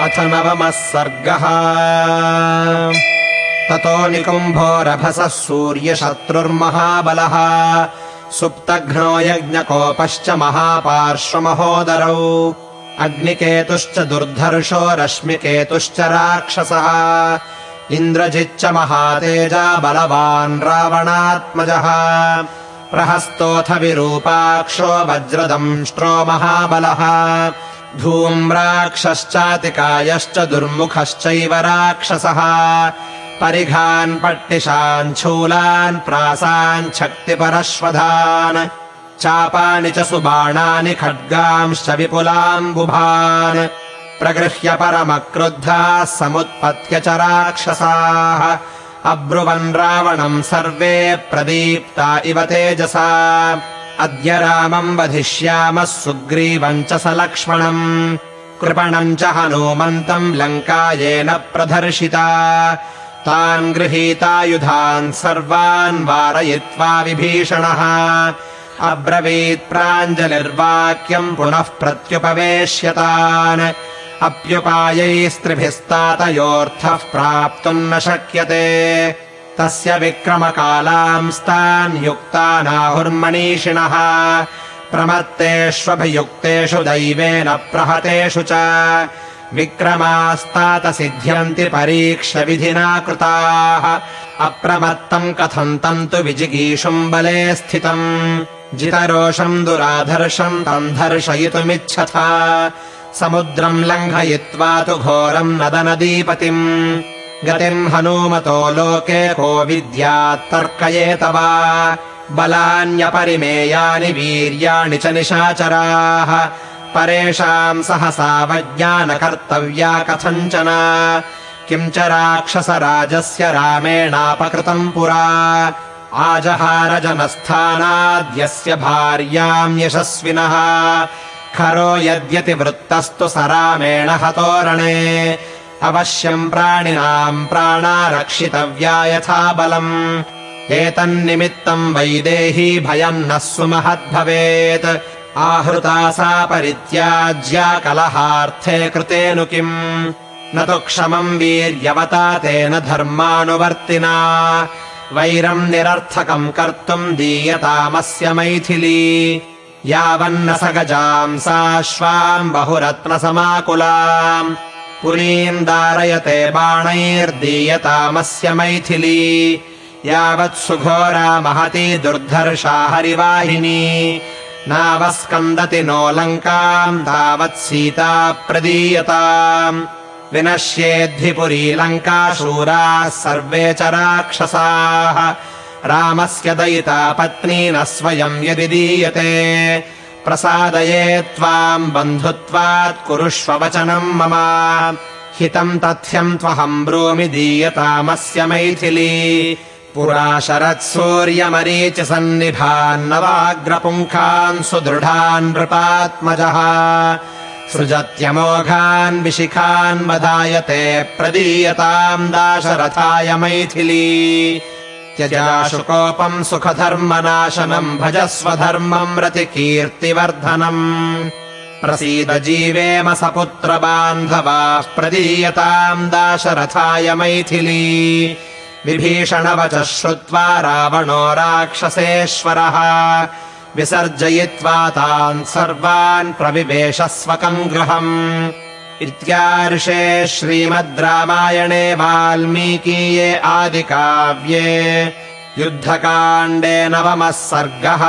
अथ नवमः सर्गः। ततो निकुम्भोरभसः सूर्यशत्रुर्महाबलः। सुप्तघ्नो यज्ञकोपश्च महापार्श्वमहोदरौ। अग्निकेतुश्च दुर्धर्षो रश्मिकेतुश्च राक्षसः। इन्द्रजिच्च महातेजा बलवान् रावणात्मजः। प्रहस्तोऽथ विरूपाक्षो वज्रदंष्ट्रो महाबलः धूम्राक्षश्चातिकायश्च दुर्मुखश्चैव राक्षसः। परिघान् पट्टिशान् शूलान् प्रासान् शक्तिपरश्वधान्। चापानि च सुबाणानि खड्गांश्च विपुलाम्बुभान्। प्रगृह्य परमक्रुद्धाः समुत्पत्य च राक्षसाः। अब्रुवन् रावणम् सर्वे प्रदीप्ता इव तेजसा अद्य रामम् वधिष्यामः सुग्रीवम् च स लक्ष्मणम्। कृपणम् च हनूमन्तम् लङ्कायेन प्रदर्शिता। तान् गृहीतायुधान् सर्वान् वारयित्वा विभीषणः। अब्रवीत् प्राञ्जलिर्वाक्यम् पुनः प्रत्युपवेश्यतान्। अप्युपायैस्त्रिभिस्तातयोऽर्थः प्राप्तुम् न शक्यते तस्य विक्रमकालांस्तान् युक्तानाहुर्मनीषिणः प्रमत्तेष्वभियुक्तेषु दैवेन प्रहतेषु च। विक्रमास्तात सिद्ध्यन्ति परीक्ष्यविधिना कृताः। अप्रमत्तम् कथम् तम् तु विजिगीषुम् बले स्थितम्। जितरोषम् दुराधर्षम् तम् धर्षयितुमिच्छथ। समुद्रम् लङ्घयित्वा तु घोरम् नदनदीपतिम् गतिम् हनूमतो लोके को विद्यात्तर्कयेत वा बलान्यपरिमेयानि वीर्याणि च निशाचराः। परेषाम् सहसावज्ञानकर्तव्या कथञ्चन। किम् च राक्षसराजस्य रामेणापकृतम् पुरा। आजहारजनस्थानाद्यस्य भार्याम् यशस्विनः। खरो यद्यतिवृत्तस्तु स रामेण हतोरणे अवश्यम् प्राणिनाम् प्राणा रक्षितव्या यथा बलम् एतन्निमित्तम् वैदेही भयम् नः सुमहद्भवेत्। आहृता सा परित्याज्या कलहार्थे कृतेनु किम्। न तु क्षमम् वीर्यवता तेन धर्मानुवर्तिना। वैरम् निरर्थकम् कर्तुम् दीयतामस्य मैथिली। यावन्न स गजाम् साश्वाम् बहुरत्नसमाकुलाम् पुरीम् दारयते बाणैर्दीयतामस्य मैथिली। यावत् सुघोरा महती दुर्धर्षा हरिवाहिनी। नावस्कन्दति नो लङ्काम् तावत् सीता प्रदीयताम्। विनश्येद्धि पुरी लङ्का शूराः सर्वे च राक्षसाः। रामस्य दयिता पत्नी न स्वयम् यदि दीयते प्रसादये त्वाम् बन्धुत्वात् कुरुष्व वचनम् मम। हितम् तथ्यम् त्वहम् ब्रूमि दीयतामस्य मैथिली। पुरा शरत्सूर्यमरीचि सन्निभान्नवाग्रपुङ्खान् सुदृढान् नृपात्मजः। सृजत्यमोघान् विशिखान् वदायते प्रदीयताम् दाशरथाय मैथिली त्यजाशुकोपम् सुखधर्मनाशनम् भजस्व धर्मम् रतिकीर्तिवर्धनम्। प्रसीद जीवेम सपुत्रबान्धवाः प्रदीयताम् दाशरथाय मैथिली। विभीषणवचः श्रुत्वा रावणो राक्षसेश्वरः। विसर्जयित्वा तान् सर्वान् प्रविवेशस्वकम् गृहम् इत्यार्षे श्रीमद् रामायणे वाल्मीकीये आदिकाव्ये युद्धकाण्डे नवमः सर्गः